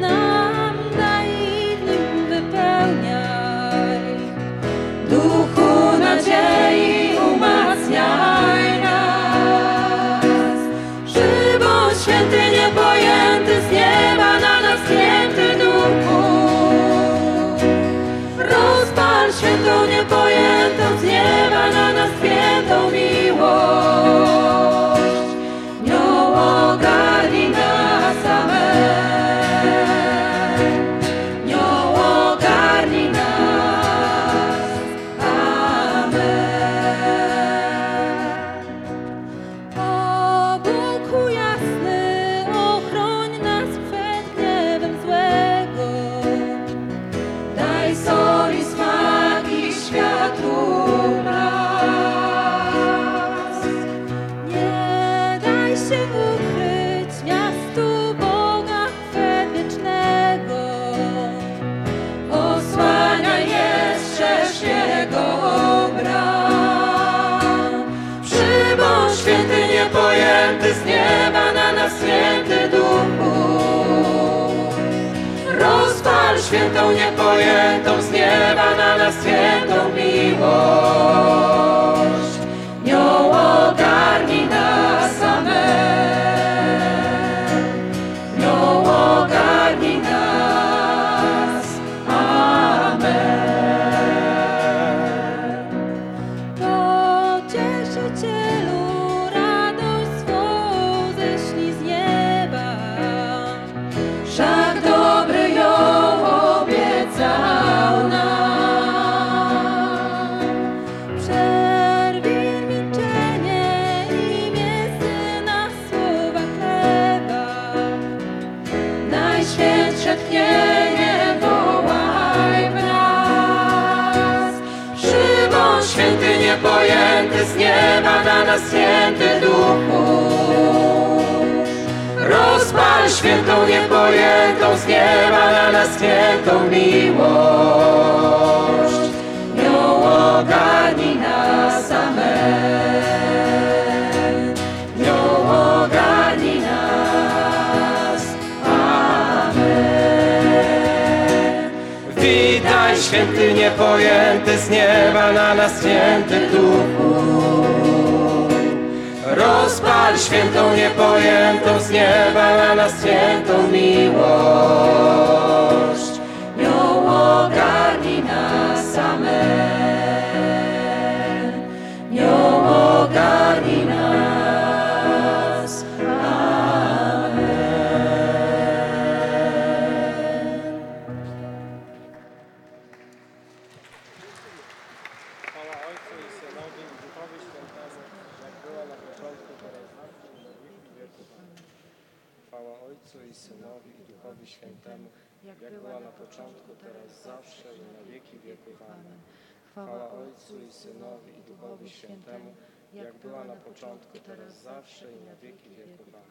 nam nim wypełniaj. Duchu święty niepojęty z nieba na nas święty duchu. Rozpal świętą niepojętą bram. Przybądź święty niepojęty z nieba na nas święty duchu. Rozpal świętą niepojętą z nieba na nas świętą miłość. Niepojęty z nieba na nas święty duchu. Rozpal świętą niepojętą z nieba na nas świętą miłość. Święty niepojęty z nieba na nas święty duchu. Rozpal świętą niepojętą z nieba na nas świętą miłość. Jak była na początku, teraz zawsze i na wieki wieków. Chwała Ojcu i Synowi i Duchowi Świętemu, jak była na początku, teraz zawsze i na wieki wieków. Amen. Chwała Ojcu i Synowi i Duchowi Świętemu, jak była na początku, teraz zawsze i na wieki wieków. Amen.